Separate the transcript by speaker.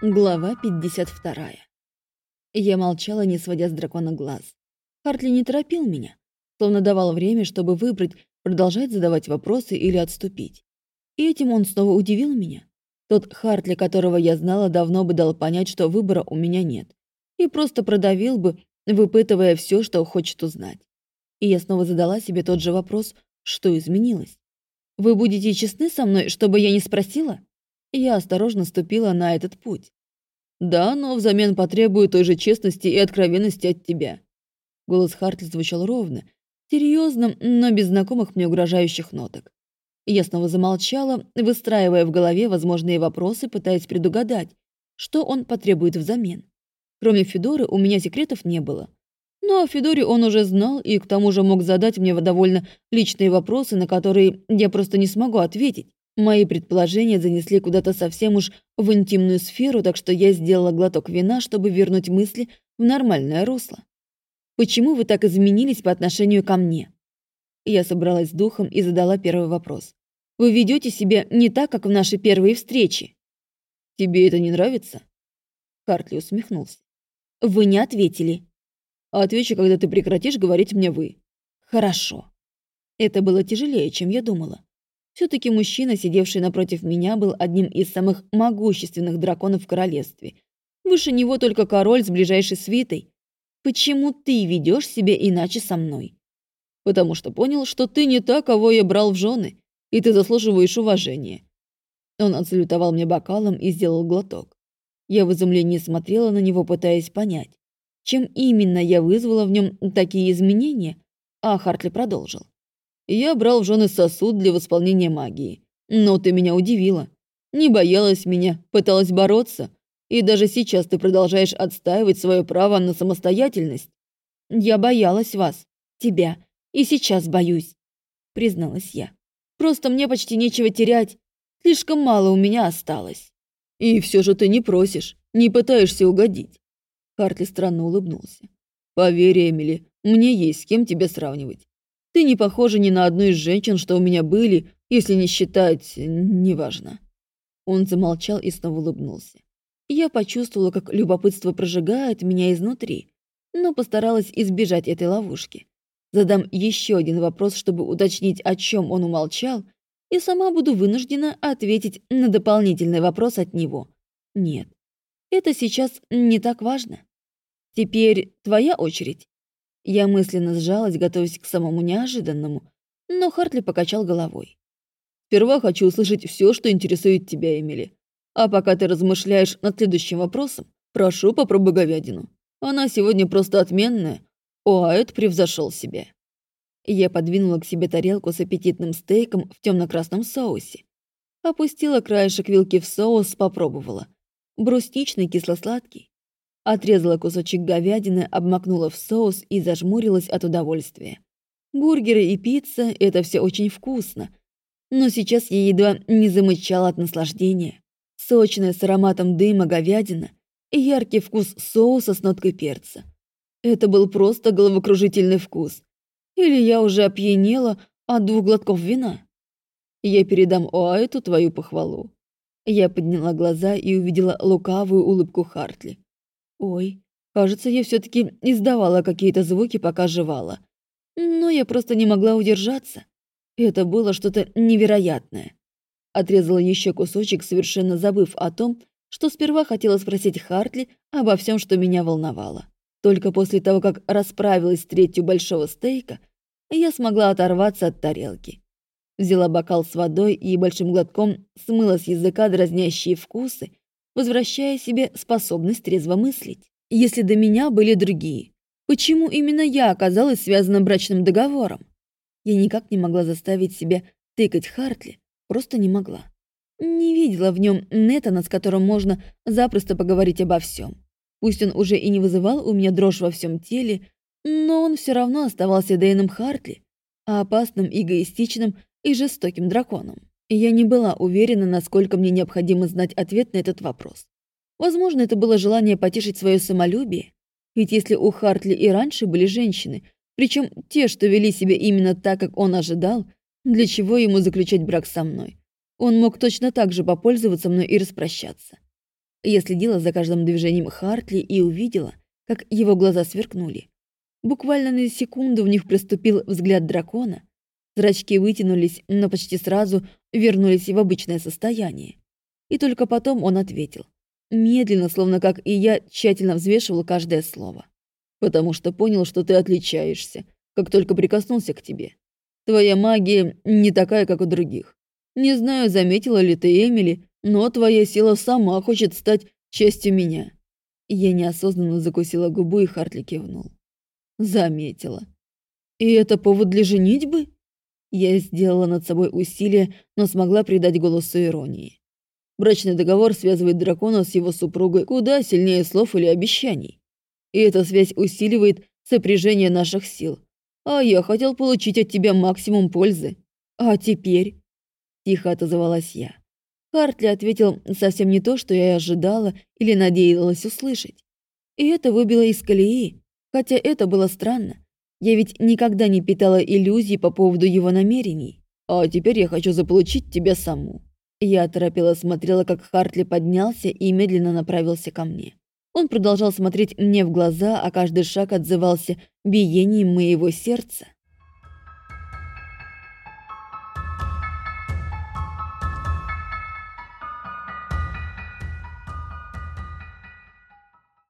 Speaker 1: Глава 52. Я молчала, не сводя с дракона глаз. Хартли не торопил меня, словно давал время, чтобы выбрать, продолжать задавать вопросы или отступить. И этим он снова удивил меня. Тот Хартли, которого я знала, давно бы дал понять, что выбора у меня нет, и просто продавил бы, выпытывая все, что хочет узнать. И я снова задала себе тот же вопрос, что изменилось. «Вы будете честны со мной, чтобы я не спросила?» Я осторожно ступила на этот путь. «Да, но взамен потребую той же честности и откровенности от тебя». Голос Хартли звучал ровно, серьезно, но без знакомых мне угрожающих ноток. Я снова замолчала, выстраивая в голове возможные вопросы, пытаясь предугадать, что он потребует взамен. Кроме Федоры у меня секретов не было. Но о Федоре он уже знал и к тому же мог задать мне довольно личные вопросы, на которые я просто не смогу ответить. Мои предположения занесли куда-то совсем уж в интимную сферу, так что я сделала глоток вина, чтобы вернуть мысли в нормальное русло. «Почему вы так изменились по отношению ко мне?» Я собралась с духом и задала первый вопрос. «Вы ведете себя не так, как в нашей первой встрече?» «Тебе это не нравится?» Хартли усмехнулся. «Вы не ответили». «Отвечу, когда ты прекратишь говорить мне «вы». «Хорошо». Это было тяжелее, чем я думала. Все-таки мужчина, сидевший напротив меня, был одним из самых могущественных драконов в королевстве. Выше него только король с ближайшей свитой. Почему ты ведешь себя иначе со мной? Потому что понял, что ты не та, кого я брал в жены, и ты заслуживаешь уважения. Он отсалютовал мне бокалом и сделал глоток. Я в изумлении смотрела на него, пытаясь понять, чем именно я вызвала в нем такие изменения, а Хартли продолжил. Я брал в жены сосуд для восполнения магии. Но ты меня удивила. Не боялась меня, пыталась бороться. И даже сейчас ты продолжаешь отстаивать свое право на самостоятельность. Я боялась вас, тебя, и сейчас боюсь, призналась я. Просто мне почти нечего терять. Слишком мало у меня осталось. И все же ты не просишь, не пытаешься угодить. Хартли странно улыбнулся. Поверь, Эмили, мне есть с кем тебя сравнивать. Ты не похожа ни на одну из женщин, что у меня были, если не считать... неважно». Он замолчал и снова улыбнулся. Я почувствовала, как любопытство прожигает меня изнутри, но постаралась избежать этой ловушки. Задам еще один вопрос, чтобы уточнить, о чем он умолчал, и сама буду вынуждена ответить на дополнительный вопрос от него. Нет, это сейчас не так важно. Теперь твоя очередь. Я мысленно сжалась, готовясь к самому неожиданному, но Хартли покачал головой. «Сперва хочу услышать все, что интересует тебя, Эмили. А пока ты размышляешь над следующим вопросом, прошу, попробуй говядину. Она сегодня просто отменная. Уайт превзошел себя». Я подвинула к себе тарелку с аппетитным стейком в темно-красном соусе. Опустила краешек вилки в соус, попробовала. Брусничный, кисло-сладкий. Отрезала кусочек говядины, обмакнула в соус и зажмурилась от удовольствия. Бургеры и пицца — это все очень вкусно. Но сейчас я едва не замычала от наслаждения. Сочная с ароматом дыма говядина и яркий вкус соуса с ноткой перца. Это был просто головокружительный вкус. Или я уже опьянела от двух глотков вина? Я передам Оайту твою похвалу. Я подняла глаза и увидела лукавую улыбку Хартли. Ой, кажется, я все таки издавала какие-то звуки, пока жевала. Но я просто не могла удержаться. Это было что-то невероятное. Отрезала еще кусочек, совершенно забыв о том, что сперва хотела спросить Хартли обо всем, что меня волновало. Только после того, как расправилась с третью большого стейка, я смогла оторваться от тарелки. Взяла бокал с водой и большим глотком смыла с языка дразнящие вкусы, возвращая себе способность трезво мыслить. Если до меня были другие, почему именно я оказалась связана брачным договором? Я никак не могла заставить себя тыкать Хартли, просто не могла. Не видела в нем Нетана, с которым можно запросто поговорить обо всем. Пусть он уже и не вызывал у меня дрожь во всем теле, но он все равно оставался Дэйном Хартли, а опасным, эгоистичным и жестоким драконом я не была уверена, насколько мне необходимо знать ответ на этот вопрос. Возможно, это было желание потешить свое самолюбие. Ведь если у Хартли и раньше были женщины, причем те, что вели себя именно так, как он ожидал, для чего ему заключать брак со мной? Он мог точно так же попользоваться мной и распрощаться. Я следила за каждым движением Хартли и увидела, как его глаза сверкнули. Буквально на секунду в них приступил взгляд дракона. Зрачки вытянулись, но почти сразу вернулись в обычное состояние. И только потом он ответил. Медленно, словно как и я, тщательно взвешивал каждое слово. «Потому что понял, что ты отличаешься, как только прикоснулся к тебе. Твоя магия не такая, как у других. Не знаю, заметила ли ты Эмили, но твоя сила сама хочет стать частью меня». Я неосознанно закусила губу, и Хартли кивнул. Заметила. «И это повод для женитьбы?» Я сделала над собой усилие, но смогла придать голосу иронии. Брачный договор связывает дракона с его супругой куда сильнее слов или обещаний. И эта связь усиливает сопряжение наших сил. А я хотел получить от тебя максимум пользы. А теперь...» Тихо отозвалась я. Хартли ответил совсем не то, что я ожидала или надеялась услышать. И это выбило из колеи, хотя это было странно. Я ведь никогда не питала иллюзий по поводу его намерений. А теперь я хочу заполучить тебя саму. Я оторопела смотрела, как Хартли поднялся и медленно направился ко мне. Он продолжал смотреть мне в глаза, а каждый шаг отзывался биением моего сердца.